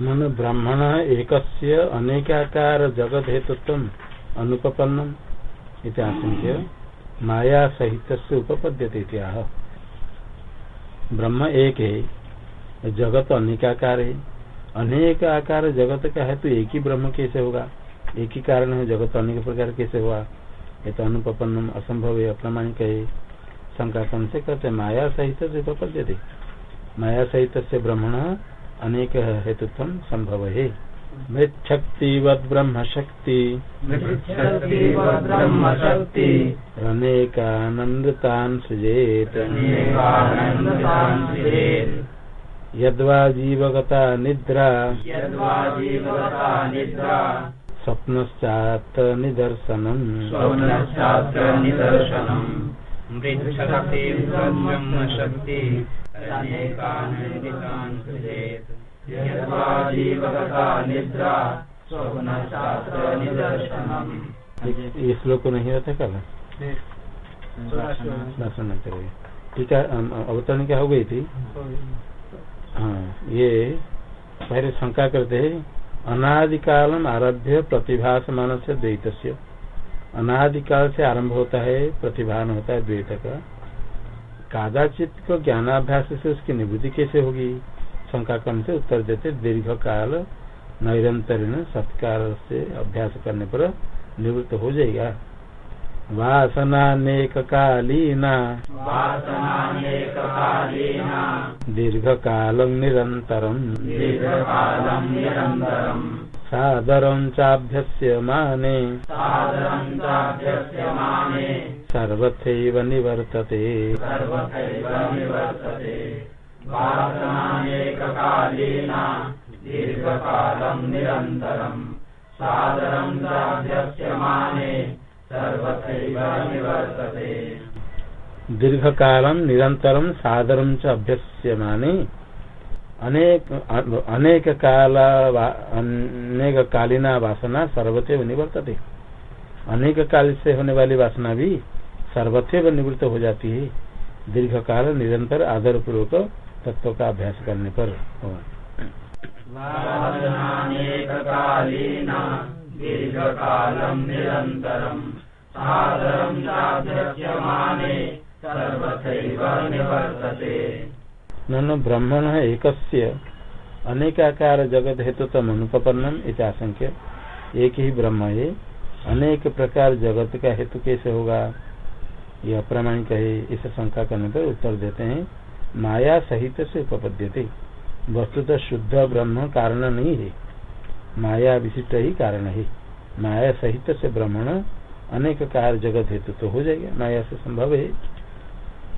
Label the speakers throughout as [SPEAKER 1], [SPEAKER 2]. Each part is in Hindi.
[SPEAKER 1] मन ब्राह्मण एक अनेकाकार जगत हेतुत्व अनुपन्नम आशंक्य माया सहित से उपपद्यते ब्रह्म एक है, जगत अनेकाकार है। अनेक आकार जगत का है तो एक ही ब्रह्म कैसे होगा? एक ही कारण है जगत अनेक प्रकार कैसे हुआ? ये तो अनुपन्नम असंभव है, अप्रमाणिक है। शंका कौन से कहते माया सहित से उपपद्यते। माया सहित से ब्रह्मण अनेक हेतुत्व संभव है मृक्षक्तिवद ब्रह्म शक्ति
[SPEAKER 2] ब्रह्म शक्ति
[SPEAKER 1] अनेकानंदतान सृजेत। यद्वा जीवगता निद्रा।
[SPEAKER 2] यद्वा जीवगता निद्रा।
[SPEAKER 1] स्वप्नश्चात् निदर्शनम्।
[SPEAKER 2] स्वप्नशास्त्र निदर्शनम्। मृच्छक्ति
[SPEAKER 1] ये श्लोक नहीं होता कल? सुनना चाहिए ठीक है अवतरण क्या हो गई थी? हाँ ये पहले शंका करते हैं, अनादिकालम आरभ्य प्रतिभास मान से द्वैत अनादिकाल से आरंभ होता है, प्रतिभान होता है द्वैत का कादाचित को ज्ञानाभ्यास से उसकी निवृत्ति कैसे होगी? शंका कर्ण से उत्तर देते दीर्घ काल निरंतर सत्कार से अभ्यास करने पर निवृत्त हो जाएगा। वासनानेक कालीना
[SPEAKER 2] वासनानेककालीना
[SPEAKER 1] दीर्घ कालम निरंतरम सादरं चाभ्यस्य माने।
[SPEAKER 2] चाभ्यस्यमाने
[SPEAKER 1] सर्वथैव निवर्तते।
[SPEAKER 2] दीर्घकालं निरन्तरम् सादरं चाभ्यस्यमाने सर्वथैव निवर्तते।
[SPEAKER 1] दीर्घ कालम निरंतरम सादरम च अभ्यस्य माने। अनेक अनेक काल अनेक कालीना वासना सर्वथैव निवर्तते। अनेक काल से होने वाली वासना भी सर्वथैव निवृत्त हो जाती है। दीर्घ काल निरंतर आदर पूर्वक तत्व का अभ्यास करने पर
[SPEAKER 2] सर्वथैव निवर्तते।
[SPEAKER 1] ननु ब्रह्मण एक अनेकाकार जगत हेतु तम अनुपन्नम इतिहासंख्य एक ही ब्रह्म है, अनेक प्रकार जगत का हेतु कैसे होगा? यह अप्रामाणिक है, इस शंका करने पर उत्तर देते हैं, माया सहित से उपपद्य उपपद्यते। वस्तुतः शुद्ध ब्रह्म कारण नहीं है। माया विशिष्ट ही कारण है। माया सहित से ब्रह्मण अनेक कार जगत हेतु तो हो जाएगा। माया से संभव है।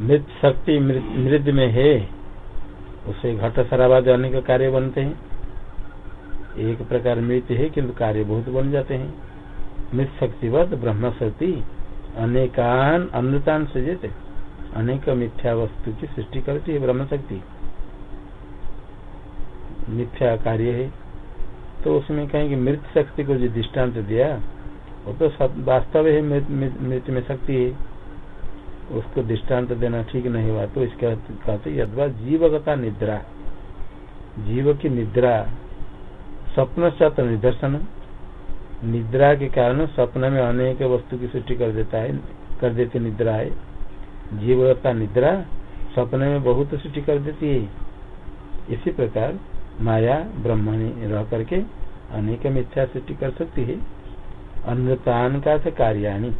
[SPEAKER 1] मृत शक्ति मृद में है, उसे घट सराबाद अनेक कार्य बनते हैं। एक प्रकार मृत है किंतु कार्य बहुत बन जाते हैं। मृत शक्तिवत ब्रह्म शक्ति अनेकान अमृतान सृजित। अनेक मिथ्या वस्तु की सृष्टि करती है ब्रह्म शक्ति मिथ्या कार्य है। तो उसमें कहेंगे मृत शक्ति को जो दृष्टांत दिया वो तो वास्तव है मृत में शक्ति है। उसको दृष्टांत देना ठीक नहीं हुआ तो इसके कहते यदवा जीवगता निद्रा। जीव की निद्रा, स्वप्न सत निदर्शन। निद्रा के कारण स्वप्न में अनेक वस्तु की सृष्टि कर देता है, कर देती निद्रा है। जीवगता निद्रा स्वप्न में बहुत सृष्टि कर देती है। इसी प्रकार माया ब्रह्मणी रह करके अनेक मिथ्या सृष्टि कर सकती है। अन्यतान का से कार्याणी,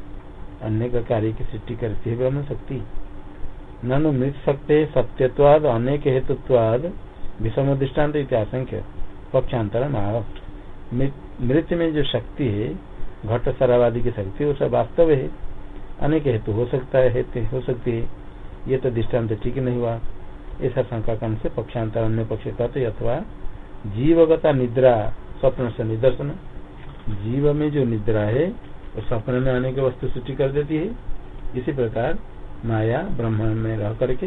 [SPEAKER 1] अन्य का कार्य की सृष्टि करती है ब्रह्म शक्ति। ननु मृत शक्ति, सत्यत्वाद, अनेक हेतुत्वाद, विषम दृष्टांत इत्याशंख्य पक्षांतर माव मृत में जो शक्ति है, घट सरावादी की शक्ति, वो सब वास्तव है। अनेक हेतु हो सकता है, हेतु हो सकती है। ये तो दृष्टांत ठीक नहीं हुआ। ऐसा शंका करने से पक्षांतर, अन्य पक्ष कहते अथवा जीवगता निद्रा, स्वप्न से निदर्शन। जीव में जो निद्रा है वो स्वप्न में अनेक वस्तु सृष्टि कर देती है। इसी प्रकार माया ब्रह्म में रह करके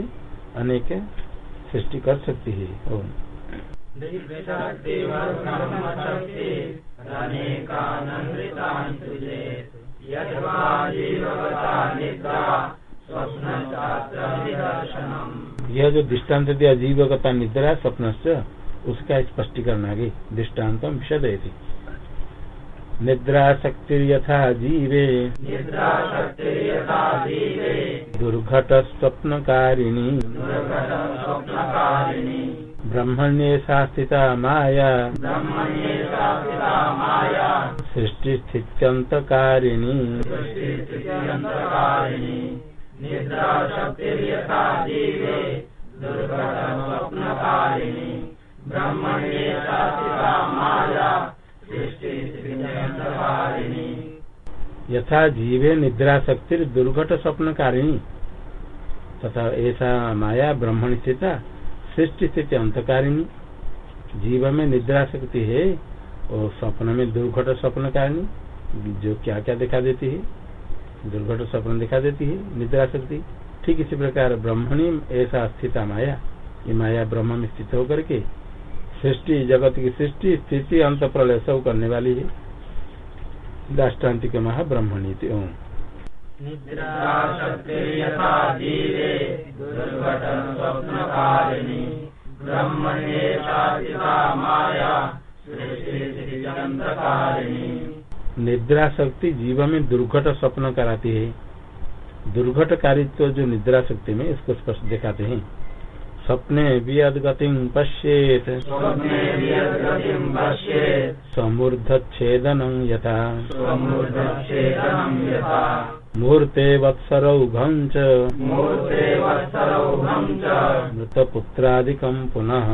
[SPEAKER 1] अनेक सृष्टि कर सकती है। यह जो दृष्टांत दिया जीवगता निद्रा स्वप्न उसका स्पष्टीकरण आगे। दृष्टांत विषद निद्रा शक्ति यथा जीवे।
[SPEAKER 2] निद्रा शक्ति यथा जीवे
[SPEAKER 1] दुर्घट स्वप्नकारिणी
[SPEAKER 2] स्वप्नकारिणी
[SPEAKER 1] ब्रह्मण्ये सा स्थिता माया
[SPEAKER 2] ब्रह्मण्ये सा स्थिता माया।
[SPEAKER 1] सृष्टि
[SPEAKER 2] यथा जीवे
[SPEAKER 1] निद्रा शक्ति दुर्घट स्वप्न कारिणी तथा ऐसा माया ब्रह्मण स्थित सृष्टि स्थिति अंतकारिणी। जीव में निद्रा शक्ति है और स्वप्न में दुर्घट स्वप्न कारिणी जो क्या क्या दिखा देती है। दुर्घट स्वप्न दिखा देती है निद्रा शक्ति ठीक इसी प्रकार ब्रह्मणी ऐसा स्थिता माया, ये माया ब्रह्म में स्थित होकर के सृष्टि, जगत की सृष्टि, स्थिति, अंत प्रलय सब करने वाली है। दाष्टान्तिक महा ब्रह्मणी निद्रा शक्ति जीव में दुर्घट स्वप्न कराती है। दुर्घट कारित्व जो निद्रा शक्ति में इसको स्पष्ट दिखाते हैं। स्वप्ने वियद्गतिं पश्येत्। समूर्धच्छेदनं यथा। मुहूर्ते वत्सरौघं च। मृतपुत्रादिकं पुनः।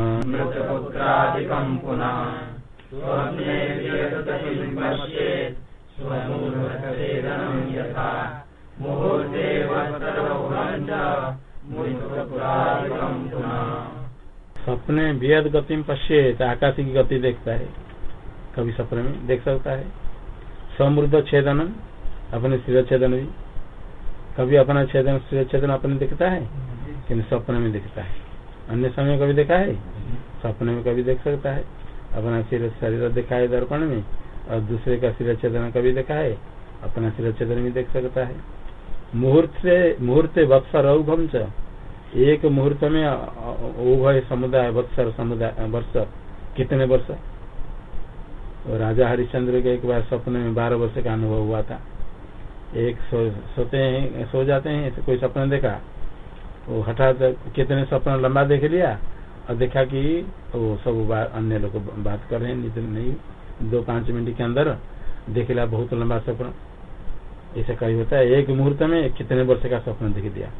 [SPEAKER 2] मुहूर्ते वत्सरौघं च।
[SPEAKER 1] सपने बेहद गति में पश्चित आकाश की गति देखता है। कभी सपने में देख सकता है। समृद्ध छेदन, अपने सिर छेदन भी। कभी अपना छेदन सिर छेदन अपने दिखता है किन्तु सपने में दिखता है। अन्य समय कभी देखा है? सपने में कभी देख सकता है। अपना सिर शरीर देखा है दर्पण में, और दूसरे का सिर छेदन कभी देखा है? अपना सिर छेदन भी देख सकता है। मुहूर्त से मुहूर्त वत्सर औघम च। एक मुहूर्त में ओघ समुदाय वत्सर समुदाय वर्ष कितने वर्ष? राजा हरिश्चंद्र के एक बार सपने में बारह वर्ष का अनुभव हुआ था। एक सो, सोते हैं सो जाते हैं कोई सपना देखा? वो हठात कितने सपना लंबा देख लिया और देखा कि वो सब अन्य लोग बात कर रहे हैं नहीं। दो पाँच मिनट के अंदर देख लिया बहुत लंबा सपना। ऐसा कहीं होता है। एक मुहूर्त में कितने वर्ष का स्वप्न दिख दिया?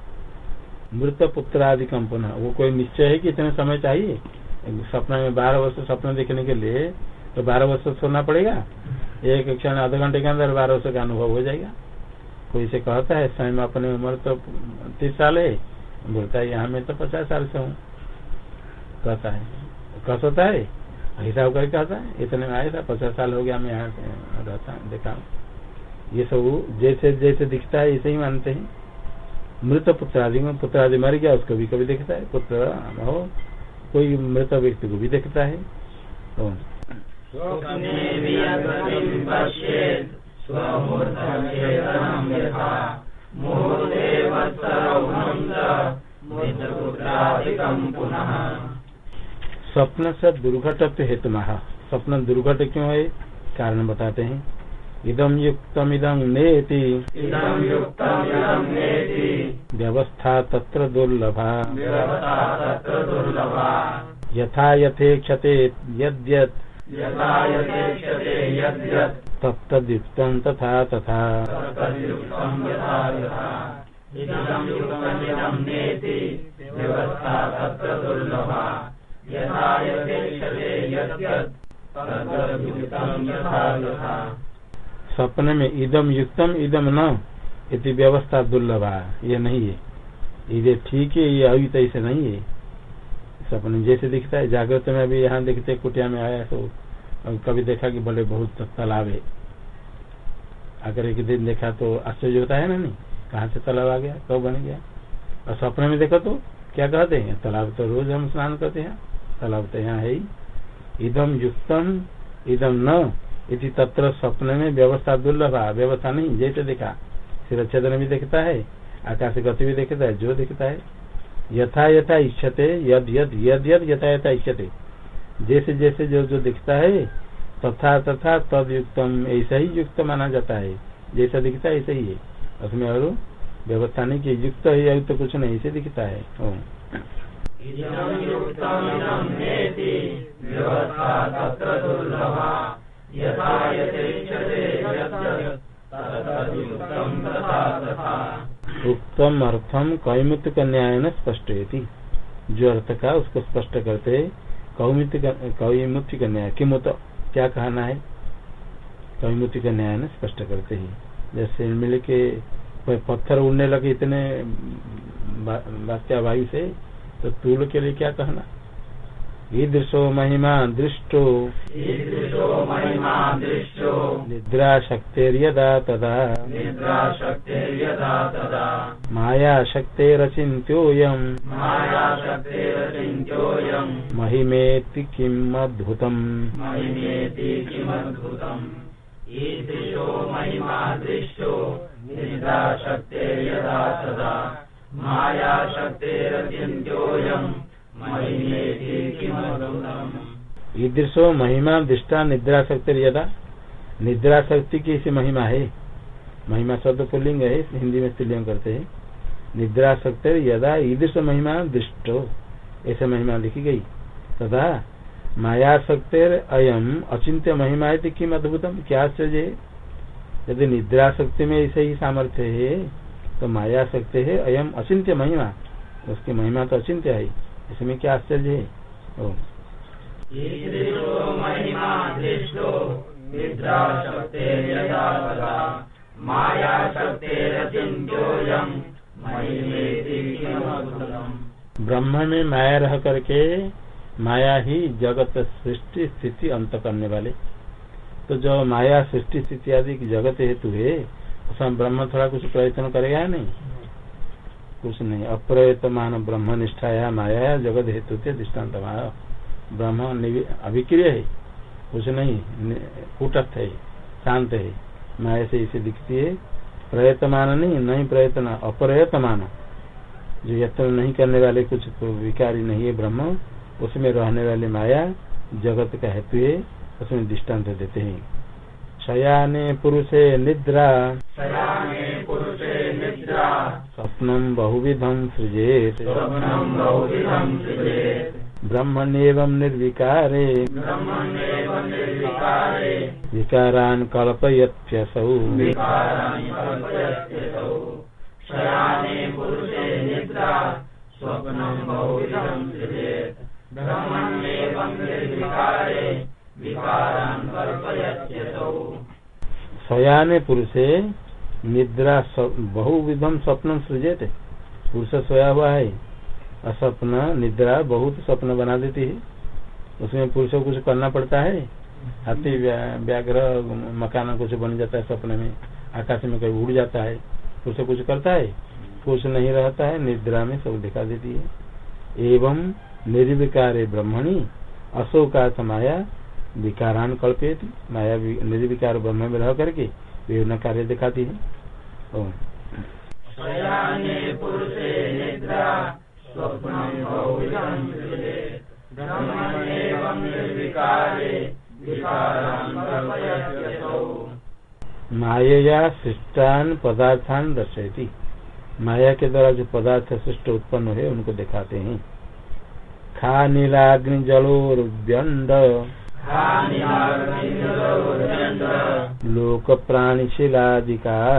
[SPEAKER 1] मृत पुत्र आदि कंपन, वो कोई निश्चय है कि इतने समय चाहिए? सपना में बारह वर्ष सपना देखने के लिए तो बारह वर्ष सोना पड़ेगा। एक क्षण आधे घंटे के अंदर बारह वर्ष का अनुभव हो जाएगा। कोई से कहता है समय में अपने उम्र तो तीस साल है। बोलता है, यहाँ में तो पचास साल से हूँ। कहता है। कह सकता है? हिसाब करके कहता है, इतने में आया था, पचास साल हो गया, मैं यहाँ रहता देखा ये सब जैसे जैसे दिखता है ऐसे ही मानते हैं। मृत पुत्र आदि में पुत्र आदि मर गया उसको भी कभी देखता है। पुत्र हो कोई मृत व्यक्ति को भी देखता है। तो स्वप्न से दुर्घट हेतु महा। स्वप्न दुर्घट क्यों है? कारण बताते हैं। इदम युक्तमिदं नेति। व्यवस्था तत्र दुर्लभा। यथा यथेक्षते यद्यत्। तत्तद्युक्तं तथा तथा।
[SPEAKER 2] यथा यथेक्षते यद्यत्। तत्तद्युक्तं यथा यथा
[SPEAKER 1] स्वप्न में इदम युक्तम इदम न इति व्यवस्था दुर्लभा। ये नहीं है। इधर ठीक है, ये अभी ऐसे नहीं है। सपने जैसे दिखता है, जागृत में अभी यहाँ देखते, कुटिया में आया तो कभी देखा कि बड़े बहुत तालाब है। अगर एक दिन देखा तो आश्चर्य होता है ना नहीं? कहाँ से तालाब आ गया? कब बन गया? और सपने में देखा तो क्या कहते हैं? तालाब तो रोज हम स्नान करते हैं। तालाब तो यहाँ है ही। इदम युक्तम, इदम न इति तत्र स्वप्न में व्यवस्था दुर्लभ, व्यवस्था नहीं, जैसे देखा। सिर भी देखता है, आकाश गति भी देखता है, जो दिखता है। यथा यथा इच्छते, यद यद यद यद, यथा यथा इच्छते। जैसे जैसे जो जो दिखता है, तथा तथा तद युक्तम, ऐसा ही युक्त माना जाता है। जैसा दिखता है, ऐसा ही है। उसमें और व्यवस्था नहीं की युक्त है युक्त कुछ नहीं, ऐसे दिखता है। उत्तम अर्थम कैमुत न्याय न स्पष्ट जो अर्थ का उसको स्पष्ट करते कन्या किमुत क्या कहना है? कविमुति का न्याय न स्पष्ट करते ही। जैसे मिल के पत्थर उड़ने लगे इतने वायु से तो तूल के लिए क्या कहना? ईदृशो महिमा दृष्टो। निद्रा शक्तिर्यदा तदा।
[SPEAKER 2] निद्रा शक्तिर्यदा तदा।
[SPEAKER 1] माया शक्तिरचिन्त्योऽयम्
[SPEAKER 2] माया शक्तिरचिन्त्योऽयम्
[SPEAKER 1] महिमेति किम् अद्भुतम्
[SPEAKER 2] महिमेति किमद्भुतम्। ईदृशो महिमा दृष्टो निद्रा शक्तिर्यदा तदा माया शक्तिरचिन्त्योऽयम्
[SPEAKER 1] ईदृशो महिमा, दृष्टा, निद्रा, शक्ति यदा। निद्रा, शक्ति की इसी महिमा है। महिमा शब्द पुलिंग है, हिंदी में स्त्रीलिंग करते हैं। निद्रा, शक्ति यदा, ईदृश महिमा, दृष्टो। ऐसे महिमा लिखी गई। तथा माया, शक्ति, अयम, अचिंत्य महिमा है किम अद्भुतम? क्या आश्चर्य यदि निद्रा, शक्ति में ऐसे ही सामर्थ्य है तो माया, शक्ति है, अयम, अचिंत्य महिमा। उसकी महिमा तो अचिंत्य है। इसमें क्या आश्चर्य है? ब्रह्म में माया रह करके माया ही जगत सृष्टि स्थिति अंत करने वाले। तो जो माया सृष्टि स्थिति आदि जगत हेतु है, उसमें ब्रह्म थोड़ा कुछ प्रयत्न करेगा नहीं? कुछ नहीं। अप्रयतमान ब्रह्म निष्ठाया माया जगत हेतु थे दृष्टांत ब्रह्म अभिक्रिय है। कुछ नहीं कूटस्थ है शांत है। माया से इसे दिखती है प्रयतमान नहीं नहीं प्रयत्न अप्रयतमान। जो यत्न नहीं करने वाले कुछ विकारी नहीं है ब्रह्म। उसमें रहने वाले माया जगत का हेतु है उसमें दृष्टांत देते हैं। शयाने पुरुषे निद्रा।
[SPEAKER 2] शयाने पुरुषे निद्रा।
[SPEAKER 1] स्वप्नम बहुविधम सृजेत।
[SPEAKER 2] स्वप्नम बहुविधम सृजेत।
[SPEAKER 1] ब्रह्मण्येवं निर्विकारे। विकारान् कल्पयत्यसौ।
[SPEAKER 2] शयाने पुरुषे निद्रा
[SPEAKER 1] बहुविधम स्वप्न सृजित। पुरुष सोया हुआ है। असपन, निद्रा बहुत स्वप्न बना देती है। उसमें पुरुष को कुछ करना पड़ता है। हाथी व्याघ्र मकान कुछ बन जाता है सपने में। आकाश में कभी उड़ जाता है। पुरुष कुछ करता है। कुछ नहीं रहता है, निद्रा में सब दिखा देती है। एवं निर्विकार ब्रह्मणी अशोका माया विकारान कल्पित माया निर्विकार ब्रह्म में रह करके विभिन्न कार्य दिखाती है। माया सृष्टान पदार्थान दर्शयती। माया के द्वारा जो पदार्थ सृष्ट उत्पन्न है उनको दिखाते हैं। खा नीलाग्नि जलोर्व्यंड लोक प्राणिशिलादिका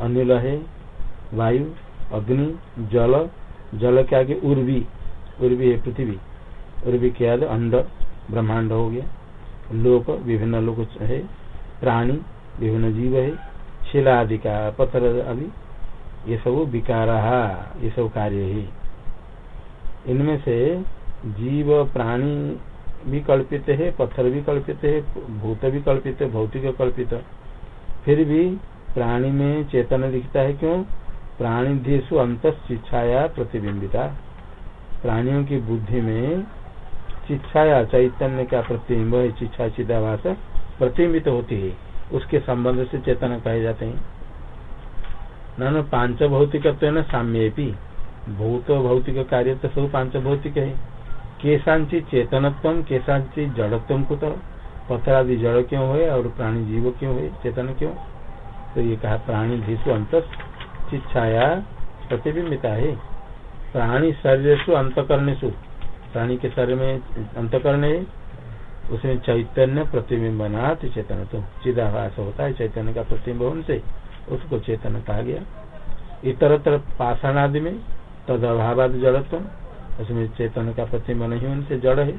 [SPEAKER 1] अनिल है वायु, अग्नि, जल जल के आगे उर्वी उर्वी है पृथ्वी। उर्वी के आगे अंड ब्रह्मांड हो गया। लोक विभिन्न लोक है, प्राणी विभिन्न जीव है, शिला आदि का पत्थर आदि ये सब विकार, ये सब कार्य है। इनमें से जीव, प्राणी भी कल्पित है, पत्थर भी कल्पित है, भूत भी कल्पित है, भौतिक कल्पित। फिर भी प्राणी में चेतन दिखता है क्यों? प्राणी देशु अंत शिक्षाया प्रतिबिंबिता। प्राणियों की बुद्धि में शिक्षाया चैतन्य का प्रतिबिंब है शिक्षा चिदाभास प्रतिबिंबित होती है। उसके संबंध से चेतन कहे जाते हैं। न पाँच भौतिक तो न साम्य भूत भौतिक कार्य तो सब पाँच भौतिक है। केशांची चेतनत्व केशांची जड़त्व कुत? पत्थर आदि जड़ क्यों है और प्राणी जीव क्यों है चेतन क्यों? तो ये कहा, प्राणी धीसु अंत शिक्षाया प्रतिबिंबिता है। प्राणी शरीर अंतकरणेशु प्राणी के शरीर में अंतकरण है, उसमें चैतन्य प्रतिबिंब नाथ चेतन तो चिदाभास होता है, चैतन्य का प्रतिबिंब होने से उसको चेतन कहा गया। इतरतर पाषाण आदि में तद अभावाद जड़त्व, उसमें चैतन्य का प्रतिबिंब नहीं होने से जड़ है।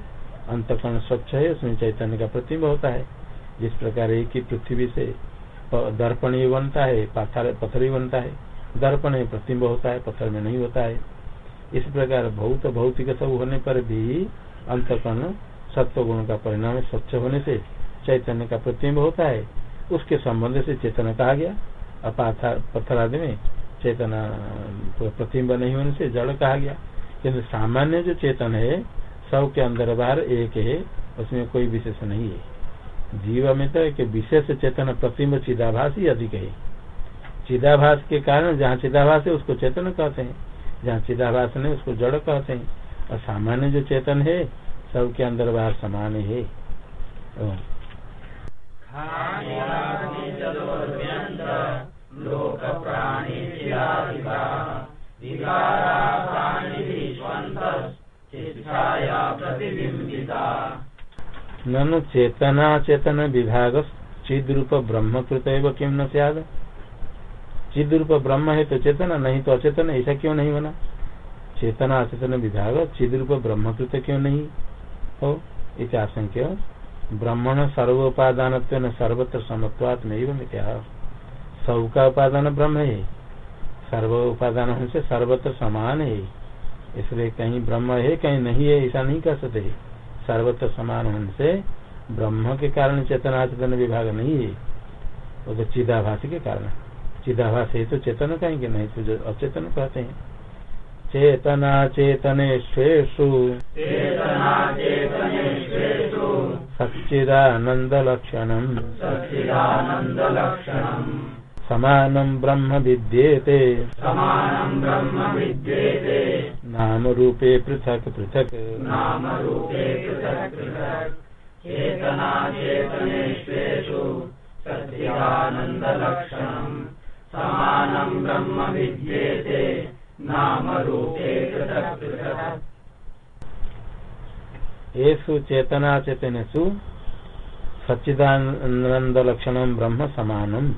[SPEAKER 1] अंतकरण स्वच्छ है, उसमें चैतन्य का प्रतिबिंब होता है। जिस प्रकार एक ही पृथ्वी से दर्पण ही बनता है पत्थर ही बनता है। दर्पण में प्रतिबिंब होता है, पत्थर में नहीं होता है। इस प्रकार बहुत भौतिक सब होने पर भी अंतकरण सत्व गुण का परिणाम स्वच्छ होने से चैतन्य का प्रतिम्ब होता है। उसके संबंध से चेतन कहा गया। पत्थर आदि में चेतना प्रतिम्ब नहीं होने से जड़ कहा गया। किन्तु सामान्य जो चेतन है, सब के अंदर बाहर एक है, उसमें कोई विशेष नहीं है। जीव में तो एक विशेष चेतन प्रतिम्ब चिदाभास ही अधिक है। चिदाभास के कारण जहाँ चिदाभास है, उसको चेतन कहते हैं। जहाँ चिदाभास नहीं, उसको जड़ कहते हैं। और सामान्य जो चेतन है, सबके अंदर बाहर समान है। ननु चेतना चेतन विभाग चिद रूप ब्रह्म कृत किम न चिद रूप ब्रह्म है तो चेतना, नहीं तो अचेतन, ऐसा क्यों नहीं बना चेतना, अचेतन विभाग चिद रूप ब्रह्म कृत क्यों नहीं? हो इतिहासंख्य ब्रह्मण सर्वोपादान सर्वत्र समत्वात नहीं सब का उपादान ब्रह्म है। सर्व उपादान से सर्वत्र समान है। इसलिए कहीं ब्रह्म है, कहीं नहीं है, ऐसा नहीं कर सकते। सर्वत्र समान होने से ब्रह्म के कारण चेतना चेतन विभाग नहीं है। वो तो चिदाभास के कारण चिदाभास है तो चेतन कहेंगे नहीं तो जो अचेतन कहते हैं। चेतना चेतने चेतनेश्वेषु। सच्चिदानंद लक्षणम। समानं ब्रह्म विद्येते।
[SPEAKER 2] समानं ब्रह्म विद्येते।
[SPEAKER 1] नाम रूपे पृथक पृथक।
[SPEAKER 2] नाम रूपे पृथक पृथक। चेतना चेतनेश्वेषु ब्रह्म विद्येते नाम रूपे पृथक पृथक।
[SPEAKER 1] येषु चेतना चेतनेषु सच्चिदानंद लक्षण ब्रह्म समानम।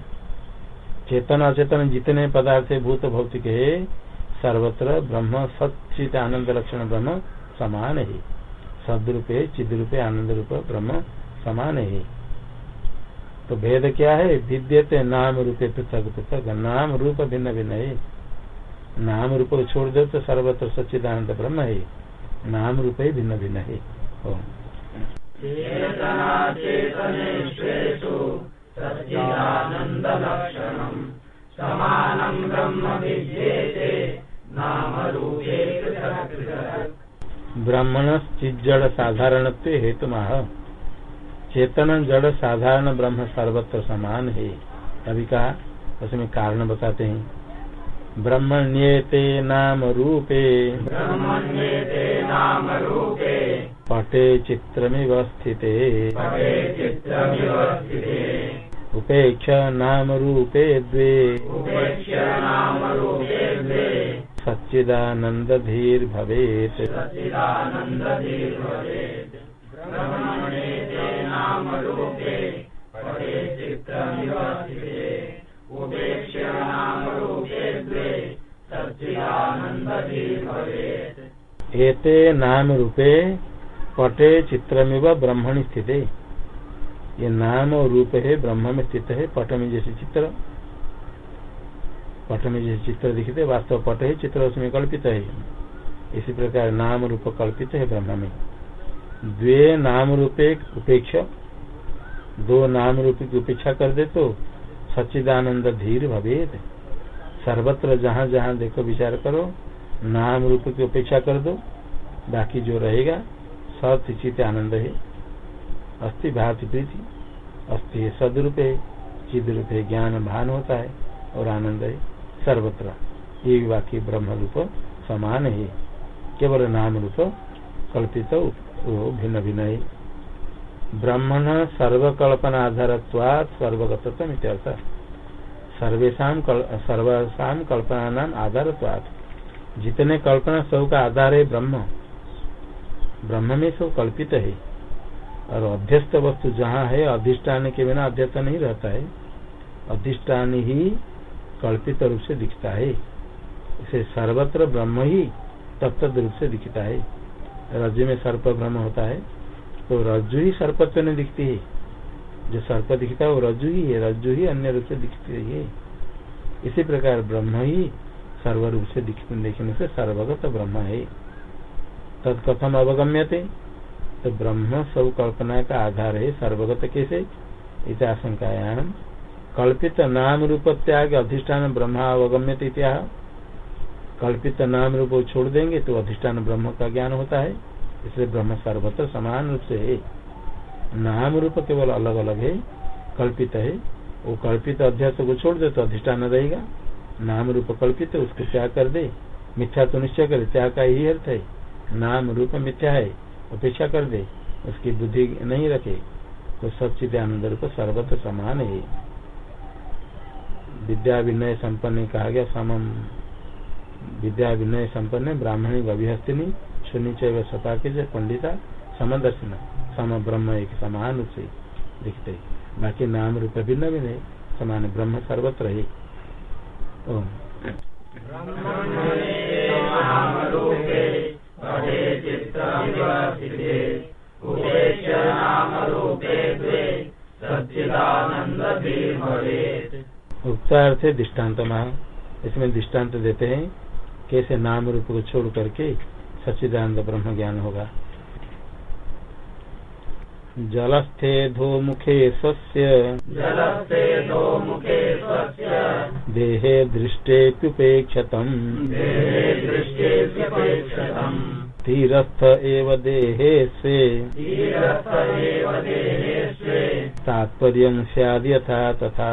[SPEAKER 1] चेतन अचेतन जितने पदार्थ भूत भौतिक है सर्वत्र ब्रह्म सचित आनंद लक्षण ब्रह्म समान। है सदरूपे, चिद्रूपे आनंद रूप ब्रह्म समान। है तो भेद क्या है? विद्यते नाम रूपे पृथक पृथक, नाम रूप भिन्न भिन्न है। नाम रूप को छोड़ दो तो सर्वत्र सच्चिदानंद ब्रह्म है। नाम रूप ही भिन्न भिन्न है।
[SPEAKER 2] समानम् ब्रह्म विद्येते।
[SPEAKER 1] ब्राह्मण चिज्जड़ साधारण हेतु माह चेतन जड़ साधारण ब्रह्म सर्वत्र समान है। अभी कहा उसमें कारण बताते हैं। ब्रह्मण्येते नाम रूपे
[SPEAKER 2] ब्रह्मण्येते नाम रूपे
[SPEAKER 1] पटे चित्रमिव स्थिते। उपेक्ष नाम रूपे द्वे।
[SPEAKER 2] उपेक्ष नाम रूपे
[SPEAKER 1] सच्चिदानंद धीर भवेत् एते नाम रूपे पटे चित्रमिव ब्रह्मणि स्थित। ये नाम रूप है ब्रह्म में स्थित है पट में जैसे चित्र। पट में जैसे चित्र दिखते, वास्तव पट है, चित्र उसमें कल्पित है। इसी प्रकार नाम रूप कल्पित है ब्रह्म में द्वे नाम रूपे उपेक्ष, दो नाम रूप की उपेक्षा कर दे तो सच्चिदानंद धीर भवेद। सर्वत्र जहाँ जहाँ देखो विचार करो, नाम रूप की उपेक्षा कर दो, बाकी जो रहेगा, सत चित आनंद है। अस्थि भाति प्रीति, अस्थि सदरूप है चिद रूप है ज्ञान भान होता है और आनंद है। सर्वत्र। ये बाकी ब्रह्म रूप समान है। केवल नाम रूप कल्पित भिन्न भिन्न है। ब्रह्मण सर्वकल्पना आधार सर्वगत इत्यर्थ सर्वेशा कल्पना नाम आधार जितने कल्पना सब का आधार है ब्रह्म। ब्रह्म में सब कल्पित है। और अध्यस्त वस्तु जहाँ है, अधिष्ठान के बिना अध्यस्त नहीं रहता है। अधिष्ठान ही कल्पित रूप से दिखता है। इसे सर्वत्र ब्रह्म ही तत्त रूप से दिखता है। रज्जु में सर्प ब्रह्म होता है तो रज्जु ही सर्पत्व में दिखती है। जो सर्प दिखता है, वो रज्जु ही है। रज्जु ही अन्य रूप से दिखती है। इसी प्रकार ब्रह्म ही सर्व रूप से देखने से सर्वगत ब्रह्म है। तत्कथम अवगम्य तो ब्रह्म सब कल्पना का आधार है सर्वगत कैसे? इस आशंकायाम। कल्पित नाम रूप त्याग, अधिष्ठान ब्रह्म अवगम्य इत्याह। कल्पित नाम रूप छोड़ देंगे तो अधिष्ठान ब्रह्म का ज्ञान होता है। इसलिए ब्रह्म सर्वत्र समान रूप से है। नाम रूप केवल अलग अलग है, कल्पित है। वो कल्पित अध्यास को छोड़ दे तो अधिष्ठान रहेगा। नाम रूप कल्पित है उसको त्याग कर दे। मिथ्या तो निश्चय करे, त्याग का ही अर्थ है। नाम रूप मिथ्या है, अपेक्षा कर दे। उसकी बुद्धि नहीं रखे तो सचिद आनंद रूप सर्वत्र समान है। विद्या विनय संपन्न कहा गया समम विद्या विनय संपन्न, ब्राह्मणी अभिहस्तिनी सुनिचय सता के पंडिता, समदर्शन सम ब्रह्म एक समान से दिखते बाकी नाम रूप भिन्न भी नहीं, समान ब्रह्म सर्वत्र है। उत्तर थे दृष्टांत इसमें दृष्टांत देते हैं कैसे नाम रूप को छोड़ करके सच्चिदानंद ब्रह्म ज्ञान होगा। जलस्थे धूमुखे स्वस्य।
[SPEAKER 2] जलस्थे धूमुखे स्वस्य।
[SPEAKER 1] देहे दृष्टेप्युपेक्षतम्
[SPEAKER 2] देहे दृष्टेप्युपेक्षतम्
[SPEAKER 1] धीरस्थ एव देहे स्वे तात्पर्यं स्याद् यथा तथा।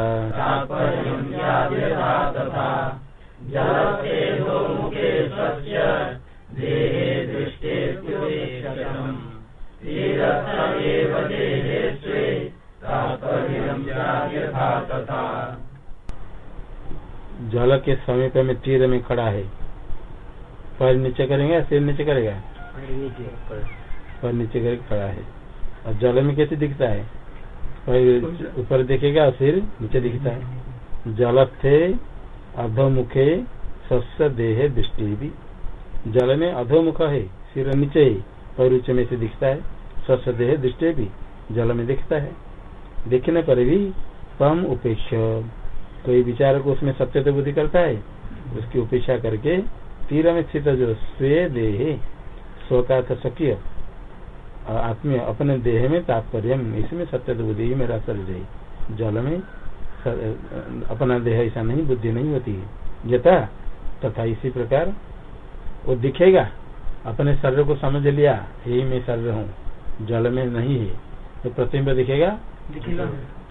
[SPEAKER 1] जल के समीप में तीर में खड़ा है। पैर नीचे करेंगे सिर नीचे करेगा? पैर नीचे। करके खड़ा है। और जल में कैसे दिखता है? पैर ऊपर देखेगा सिर नीचे दिखता है। जल थे अधोमुखे सस्य देह दृष्टि भी जल में अधोमुख है सिर नीचे ही पैर ऊँचे में से दिखता है। स्वस्थ देह दृष्टि भी जल में दिखता है। देखने पर भी तम उपेक्ष। कोई विचार को उसमें सत्य तो बुद्धि करता है। उसकी उपेक्षा करके तीर में स्थित जो स्वे देह स्व का स्वकीय आत्मीय अपने देह में तात्पर्य इसमें सत्य बुद्धि मेरा शरीर है जल में अपना देह ऐसा नहीं बुद्धि नहीं होती है। यथा तथा इसी प्रकार वो दिखेगा। अपने शरीर को समझ लिया यही मैं शरीर हूँ। जल में नहीं है तो प्रतिम्ब दिखेगा?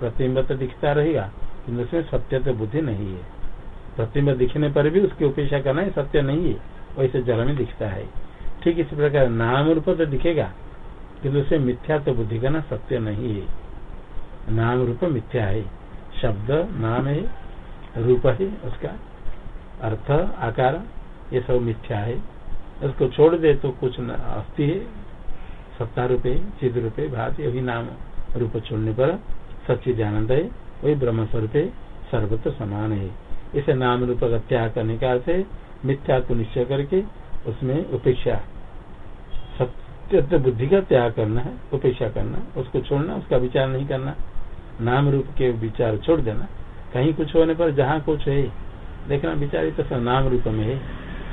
[SPEAKER 1] प्रतिम्ब तो दिखता रहेगा किन्तु उसमें सत्य तो बुद्धि नहीं है। प्रतिम्ब दिखने पर भी उसकी उपेक्षा करना है सत्य नहीं है, वैसे जल में दिखता है। ठीक इसी प्रकार नाम रूप तो दिखेगा किन्तु उसे मिथ्या तो बुद्धि करना सत्य नहीं है। नाम रूप मिथ्या है, शब्द, नाम है, रूप है, उसका अर्थ, आकार, ये सब मिथ्या है। उसको छोड़ दे तो कुछ अस्थि है, सत्ता रूपे चिद रूपे भात, यही नाम रूप छोड़ने पर सचिद आनंद है, वही ब्रह्म स्वरूप सर्वत्र समान है। इसे नाम रूप त्याग करने का अर्थ है मिथ्या को निश्चय करके उसमें उपेक्षा सत्य बुद्धि का त्याग करना है, उपेक्षा करना, उसको छोड़ना, उसका विचार नहीं करना, नाम रूप के विचार छोड़ देना। कहीं कुछ होने पर जहाँ कुछ है, देखना विचार तो नाम रूप में है,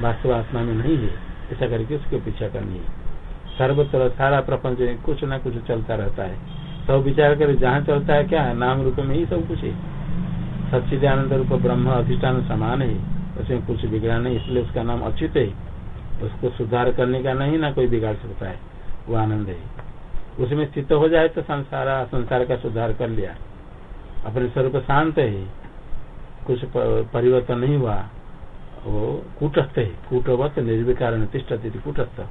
[SPEAKER 1] वास्तव आत्मा में नहीं है, ऐसा करके उसकी अपेक्षा करनी है। सर्वत्र सारा प्रपंच कुछ ना कुछ चलता रहता है। सब विचार करे जहाँ चलता है क्या? नाम रूप में ही सब कुछ है। सच्चिदानंद रूप ब्रह्म अधिष्ठान समान है। उसमें कुछ बिगड़ा नहीं, इसलिए उसका नाम अच्युत है। उसको सुधार करने का नहीं, ना कोई बिगाड़ सकता है। वो आनंद है। उसमें स्थित हो जाए तो संसार संसार का सुधार कर लिया। अपने स्वरूप शांत है। कुछ परिवर्तन नहीं हुआ। वो कूटस्थ है। कूटवत निर्विकार कूटस्थ।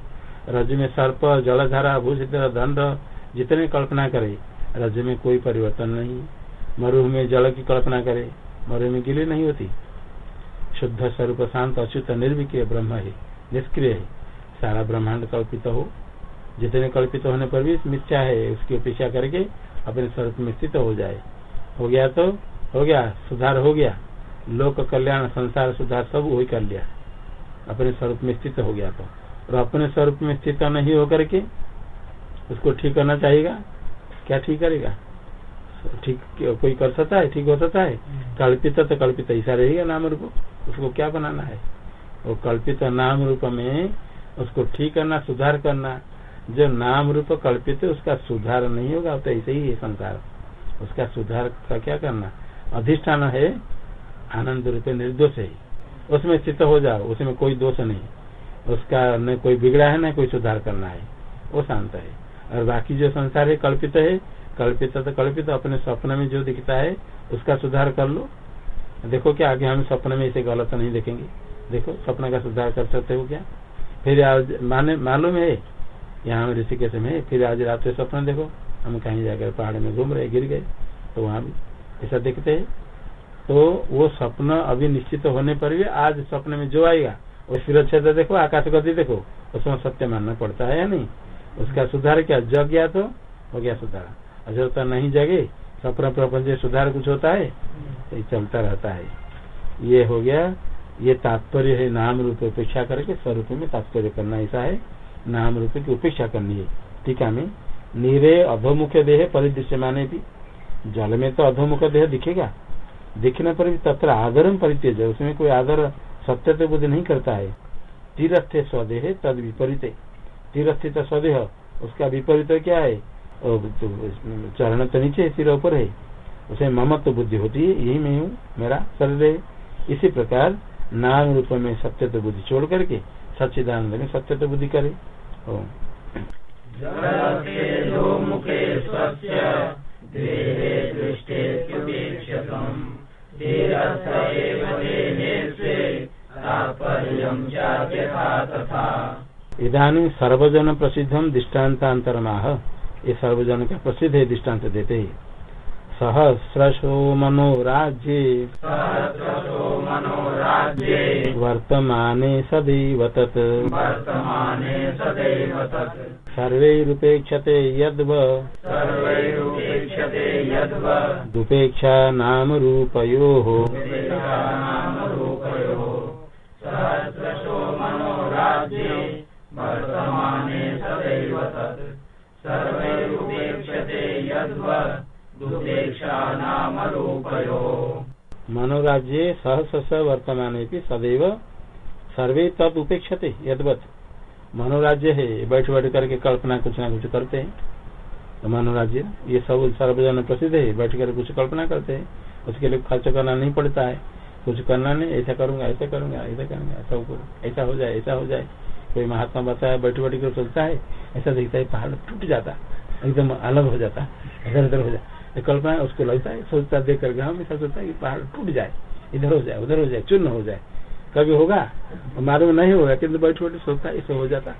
[SPEAKER 1] रज में सर्प, जलधारा, भूषित, दंड, जितने कल्पना करे, रज में कोई परिवर्तन नहीं। मरुह में जल की कल्पना करे मरुह में गिली नहीं होती। शुद्ध स्वरूप शांत, अच्युत निर्विक्रिय ब्रह्म है, निष्क्रिय है। सारा ब्रह्मांड कल्पित हो। जितने कल्पित होने पर भी मिथ्या है, उसकी अपेक्षा करके अपने स्वरूप में स्थित हो जाए। हो गया तो हो गया, सुधार हो गया। लोक कल्याण, संसार सुधार सब वही कर लिया। अपने स्वरूप में स्थित हो गया तो। और अपने स्वरूप में स्थित नहीं होकर के उसको ठीक करना चाहिएगा क्या ठीक करेगा? ठीक कोई कर सकता है ठीक हो सकता है। कल्पित तो कल्पित ऐसा रहेगा नाम रूप। उसको क्या बनाना है? वो कल्पित नाम रूप में उसको ठीक करना सुधार करना। जो नाम रूप कल्पित है उसका सुधार नहीं होगा तो ऐसे ही है संसार। उसका सुधार का क्या करना? अधिष्ठान है आनंद रूप निर्दोष है। उसमें स्थित हो जाओ उसमें कोई दोष नहीं। उसका न कोई बिगड़ा है न कोई सुधार करना है। वो शांत है। और बाकी जो संसार है कल्पित है कल्पित तो कल्पित, अपने स्वप्न में जो दिखता है, उसका सुधार कर लो। देखो क्या आगे हम सपने में इसे गलत नहीं देखेंगे। देखो सपना का सुधार कर सकते हो क्या? फिर आज माने, मालूम है, यहाँ हम ऋषिकेश में, फिर आज रात में सपना देखो। हम कहीं जाकर पहाड़ में घूम रहे, गिर गए तो वहाँ भी ऐसा देखते है। तो वो स्वप्न अभी निश्चित होने पर भी आज स्वप्न में जो आएगा, वो सुरक्षा देखो, आकाश गति देखो, उसमें सत्य मानना पड़ता है या नहीं? उसका सुधार क्या? जग गया तो हो गया सुधार। अजरता नहीं जगे स्वप्न प्रपंच सुधार कुछ होता है तो चलता रहता है। ये हो गया ये तात्पर्य है नाम रूप उपेक्षा करके स्वरूप में तात्पर्य करना ऐसा है नाम रूप की उपेक्षा करनी है। टीका में? नीरे अधोमुख देह परिदृश्य माने भी। जल में तो अधोमुख देह दिखेगा। दिखने पर भी तत्र आदर परित्यज उसमें कोई आदर सत्य तो बुद्धि नहीं करता है। तीरस्थ स्वदेह तद विपरीत। तीरस्थित स्वदेह उसका विपरीत क्या है? चरण तो नीचे सिर ऊपर है। उसे ममत्व तो बुद्धि होती है यही मैं हूँ मेरा शरीर है। इसी प्रकार नाम रूप में सत्य तो बुद्धि छोड़ करके सच्चिदानंद में सत्य तो बुद्धि करे। इधानी सर्वजन प्रसिद्धम दृष्टान्तरमाह ये सर्वजन का प्रसिद्ध है दृष्टांत देते ही। सहस्रशो मनोराज्ये वर्तमाने सदैव तत्। सर्वैरुपेक्षते यद्व।
[SPEAKER 2] सर्वैरुपेक्षते यद्व।
[SPEAKER 1] दुपेक्षा नाम रूपयोः।
[SPEAKER 2] मनोराज्य
[SPEAKER 1] सहस वर्तमान सदैव सर्वे तद उपेक्षते यदवत। मनोराज्य है, बैठ बैठ करके कल्पना कुछ ना कुछ करते हैं। तो मनोराज्य, ये सब सर्वजन प्रसिद्ध है, बैठ कर कुछ कल्पना करते हैं। उसके लिए खर्च करना नहीं पड़ता है। कुछ करना नहीं, ऐसा करूँगा ऐसा करूँगा ऐसा करूँगा, ऐसा ऐसा हो जाए, ऐसा हो जाए। कोई महात्मा बताया, बैठ बैठ कर सोचता है, ऐसा देखता है, पहाड़ टूट जाता, एकदम अलग हो जाता इधर उधर हो जाए कल्पना है, उसको लगता है, सोचता देख करके हम ऐसा सोचता है कि पहाड़ टूट जाए, इधर हो जाए, उधर हो जाए, चूर्ण हो जाए। कभी होगा, मालूम नहीं होगा किन्तु बैठ बैठे सोचता ऐसा हो जाता।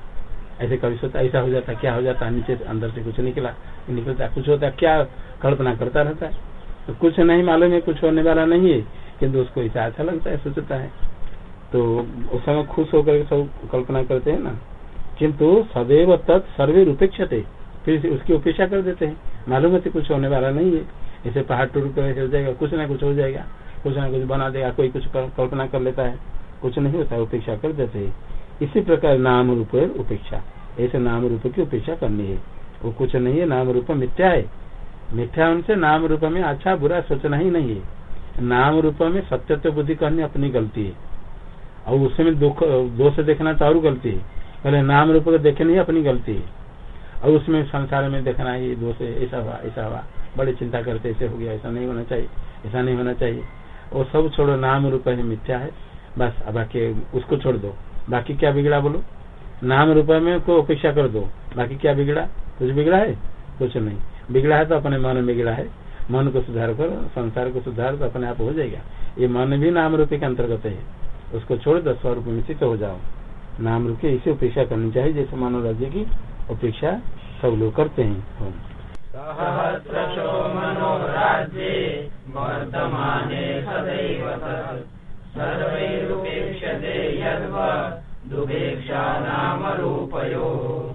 [SPEAKER 1] ऐसे कभी सोचता ऐसा हो जाता, क्या हो जाता, नीचे अंदर से कुछ निकला, निकलता, कुछ होता, क्या कल्पना करता रहता है। तो कुछ नहीं मालूम है, कुछ होने वाला नहीं है किन्तु उसको ऐसा अच्छा लगता है, सोचता है। तो उस समय खुश होकर सब कल्पना करते हैं ना। किंतु सदैव तत् सर्वे रूपेक्षते। फिर उसकी उपेक्षा कर देते हैं। मालूम है तो कुछ होने वाला नहीं है। ऐसे पहाड़ टूट कर ऐसे हो जाएगा, कुछ ना कुछ हो जाएगा। कुछ ना कुछ बना देगा, कोई कुछ कल्पना कर लेता है। कुछ नहीं होता, उपेक्षा कर देते है। इसी प्रकार नाम रूप उपेक्षा। ऐसे नाम रूप की उपेक्षा करनी है। वो कुछ नहीं है, नाम रूप मिथ्या है। मिथ्या उनसे नाम रूप में अच्छा बुरा सोचना ही नहीं है। नाम रूप में सत्यत्व बुद्धि करनी अपनी गलती है। और उसमें दोष देखना तो और गलती है। पहले नाम रूप को देखने ही अपनी गलती है। और उसमें संसार में देखना ही दोष ऐसा हुआ ऐसा हुआ। बड़ी चिंता करते, ऐसे हो गया, ऐसा नहीं होना चाहिए, ऐसा नहीं होना चाहिए। वो सब छोड़ो, नाम रूप है, मिथ्या है, बस बाकी उसको छोड़ दो। बाकी क्या बिगड़ा बोलो? नाम रूप में को अपेक्षा कर दो। बाकी क्या बिगड़ा? कुछ बिगड़ा है? कुछ नहीं। बिगड़ा है तो अपने मन में बिगड़ा है। मन को सुधार करो, संसार को सुधार तो अपने आप हो जाएगा। ये मन भी नाम रूपी के अंतर्गत है। उसको छोड़ दो, स्वरूप में चित्त हो जाओ। नाम रूप इसे उपेक्षा करनी चाहिए, जैसे मानव राज्य की उपेक्षा सब लोग करते हैं।
[SPEAKER 2] दुभेक्षा नाम रूपयो।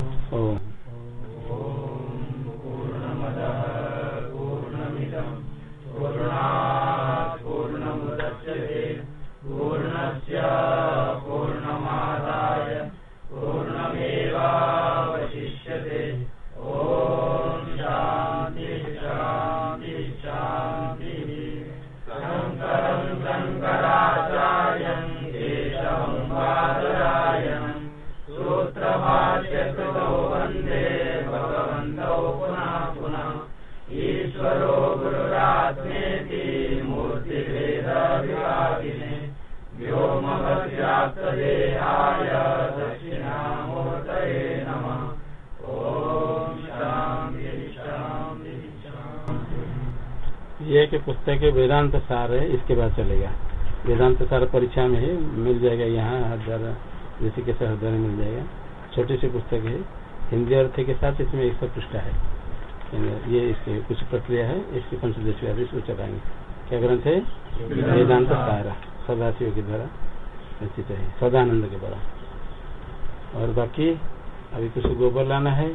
[SPEAKER 1] ये कि पुस्तक वेदांत सार है इसके बाद चलेगा। वेदांत सार परीक्षा में है मिल जाएगा यहाँ हज़ार जैसे के हर में मिल जाएगा। छोटी सी पुस्तक है हिंदी अर्थ के साथ इसमें एक सौ पृष्ठा है। ये इसकी कुछ प्रक्रिया है इसकी पंचदेश इसको चलाएँगे क्या ग्रंथ है? वेदांत सारा। सदाशिव के द्वारा रचित है सदानंद के द्वारा। और बाकी अभी कुछ गोबर लाना है।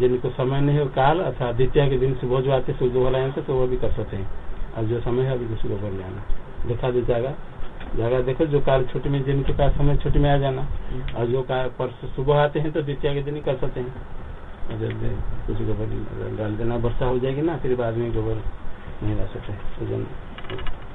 [SPEAKER 1] जिनको समय नहीं हो काल अथवा द्वितीय के दिन सुबह जो आते सुबह लाए तो वो भी कर सकते हैं। और जो समय है अभी गोबर ले आना दिखा दे जाएगा जगह देखो जो काल छुट्टी में जिनके पास समय छुट्टी में आ जाना। और जो परसों सुबह आते हैं तो द्वितीय के दिन ही कर सकते हैं। कुछ गोबर डाल देना वर्षा हो जाएगी ना फिर बाद में गोबर नहीं ला सकते।